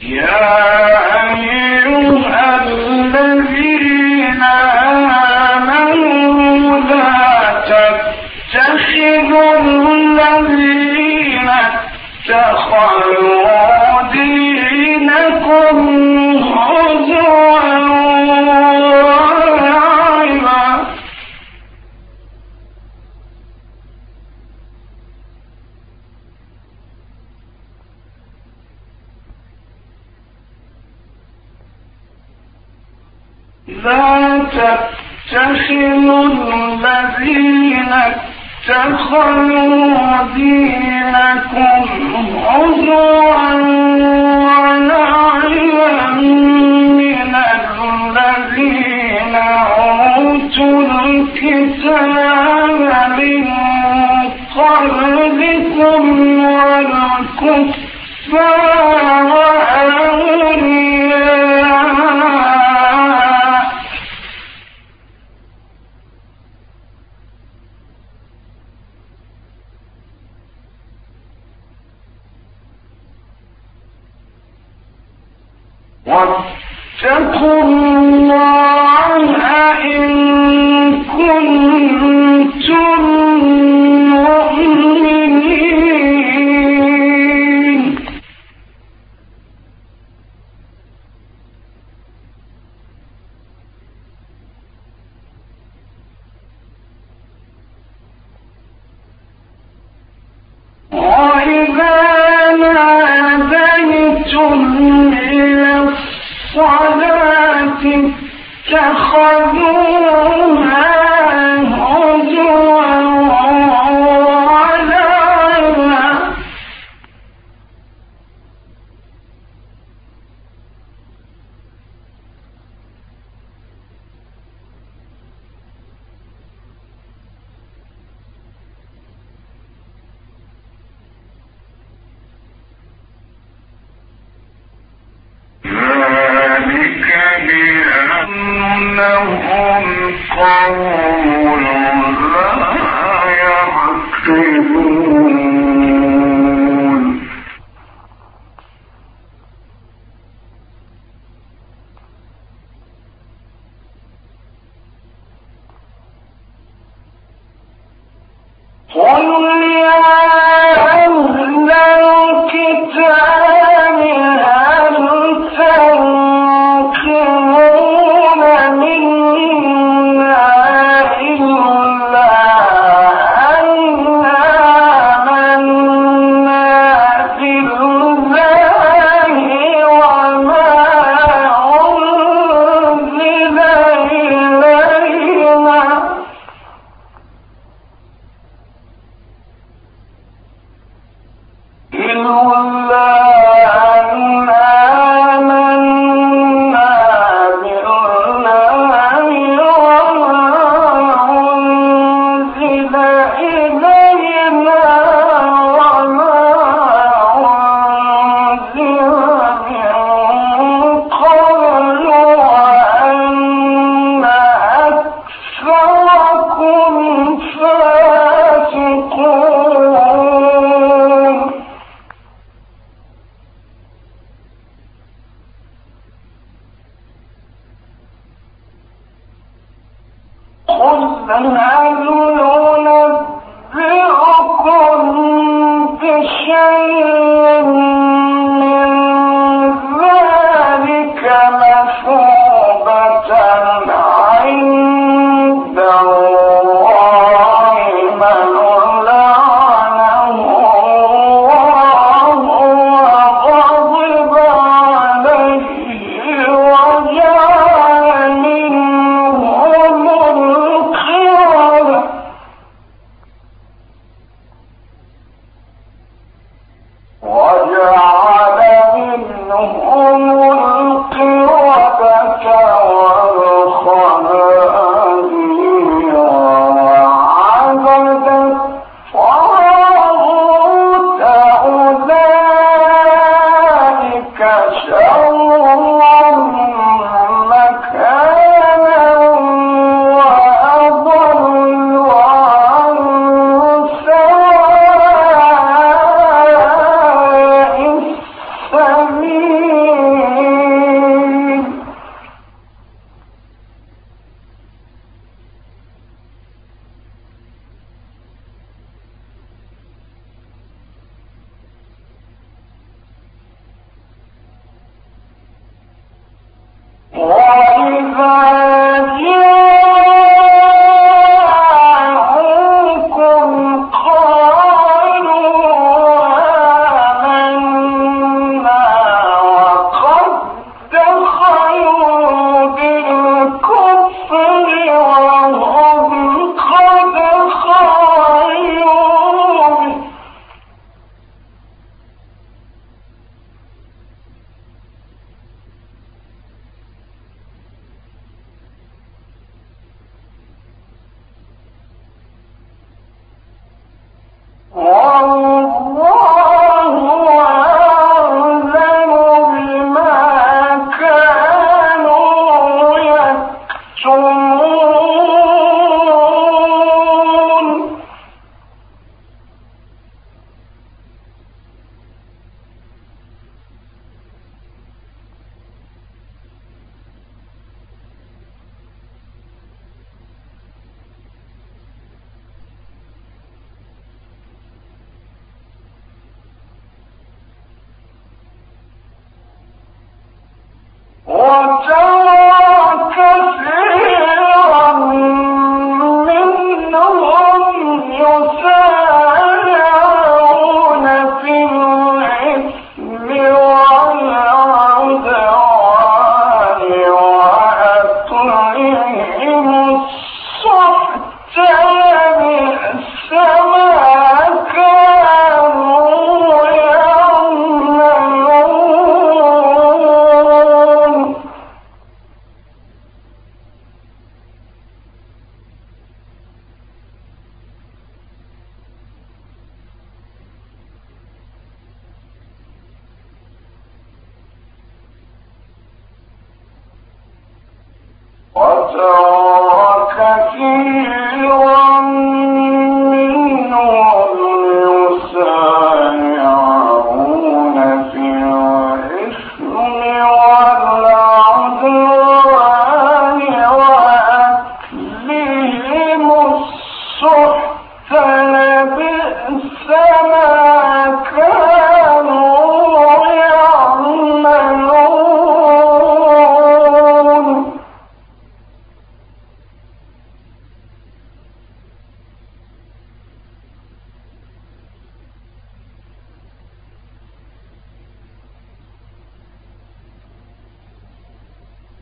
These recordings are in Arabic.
يا تتخذوا الذين اتخذوا دينكم من الذين أوتوا الكتاب من قبلكم والكفار الصلاة اتخذوها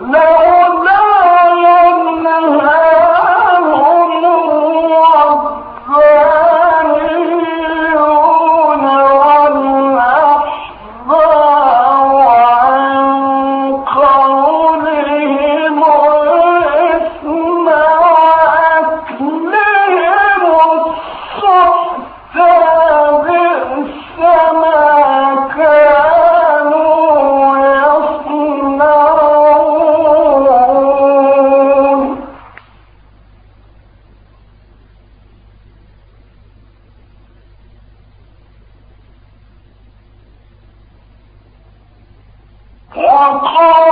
No فليذهب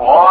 all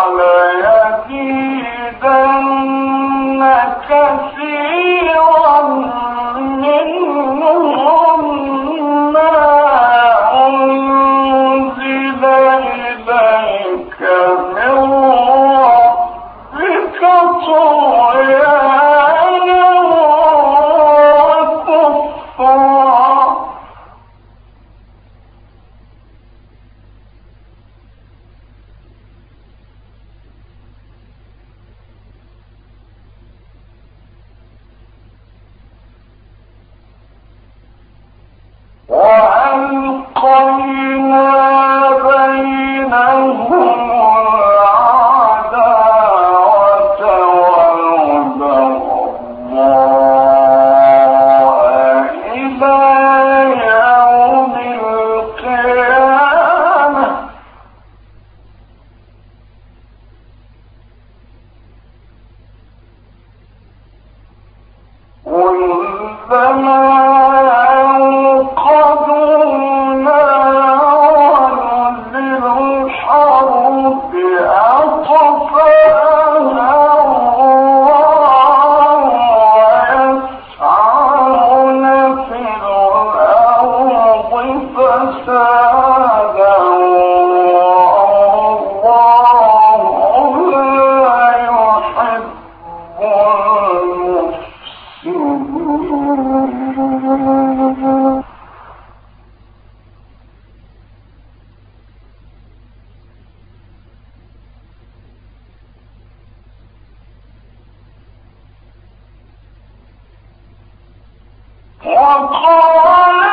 سيئاتهم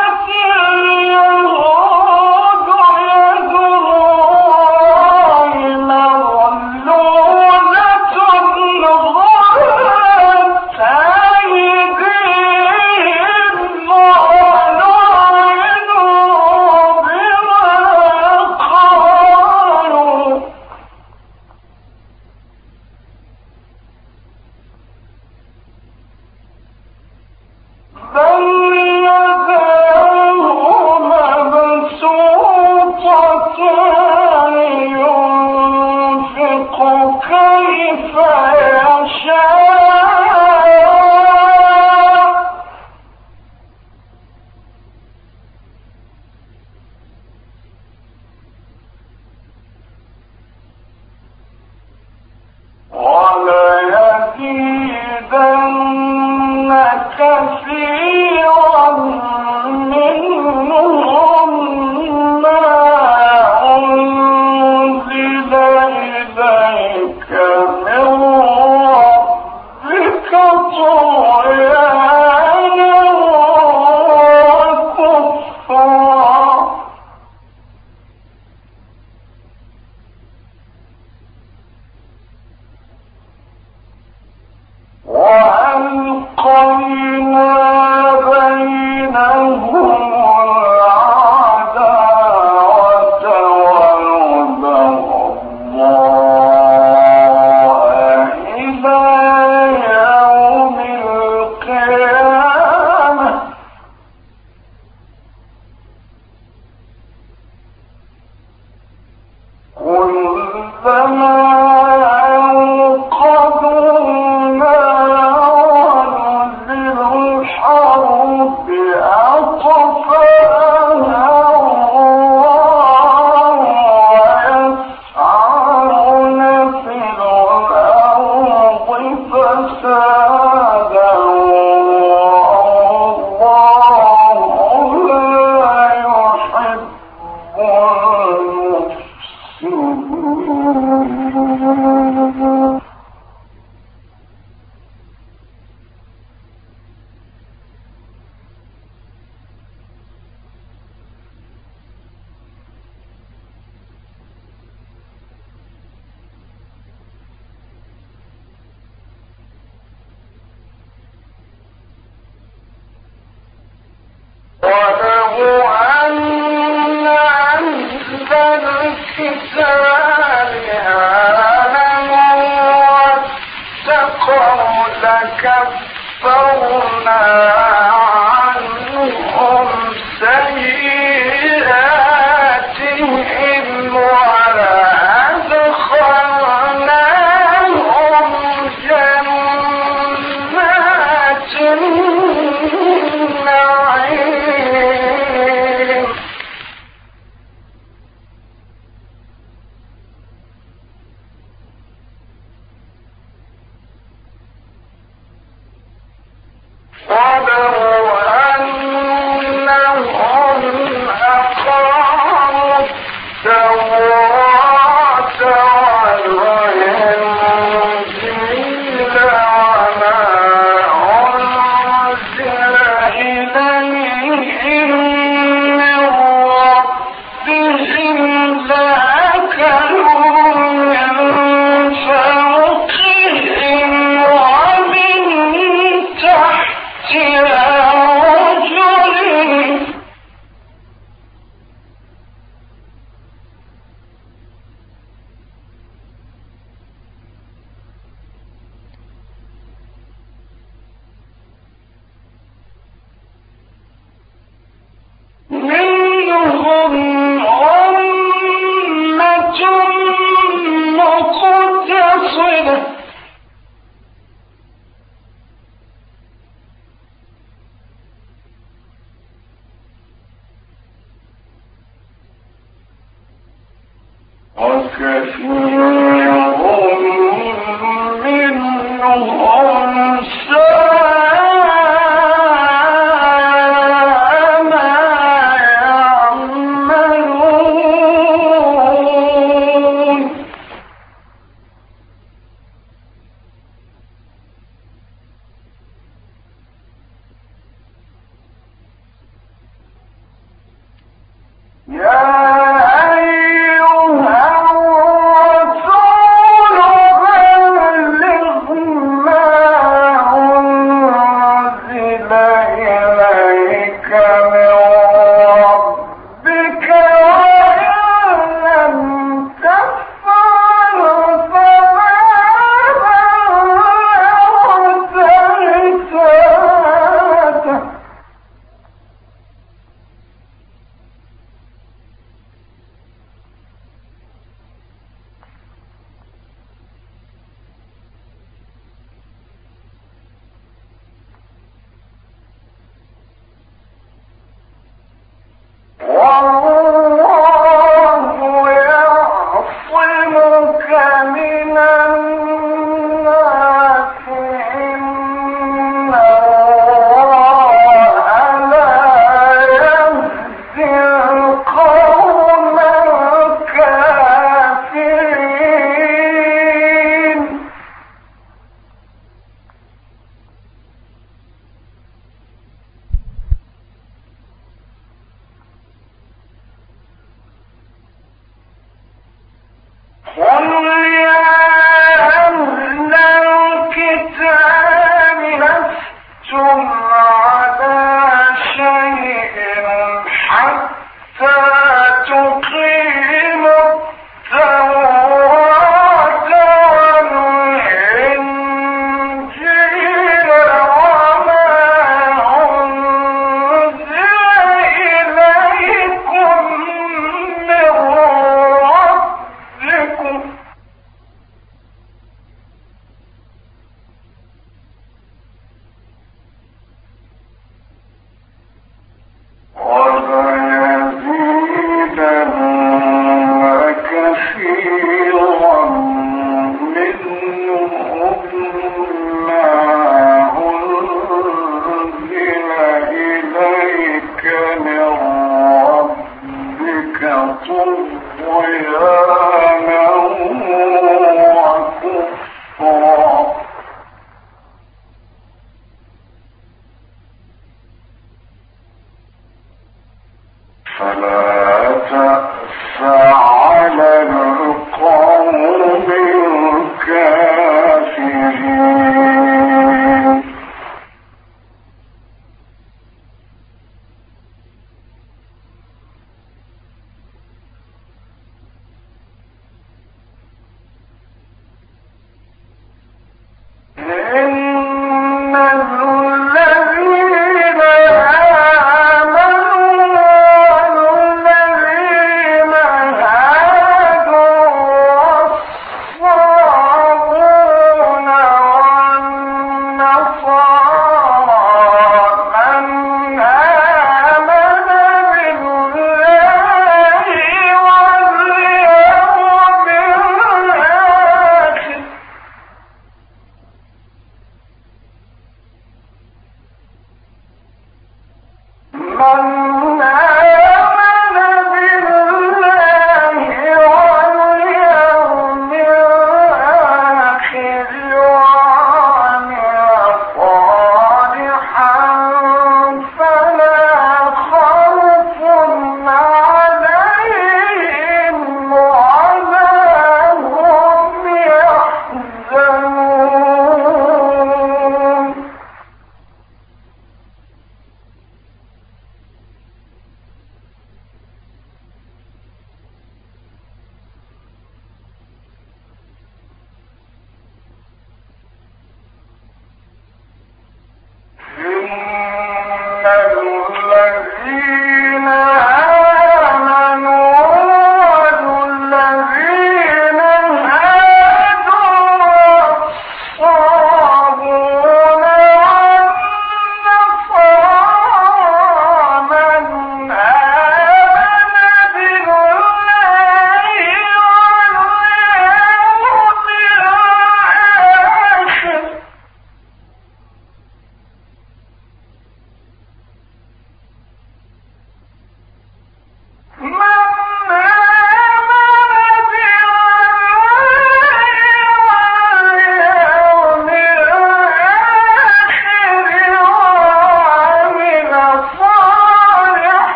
ما فلا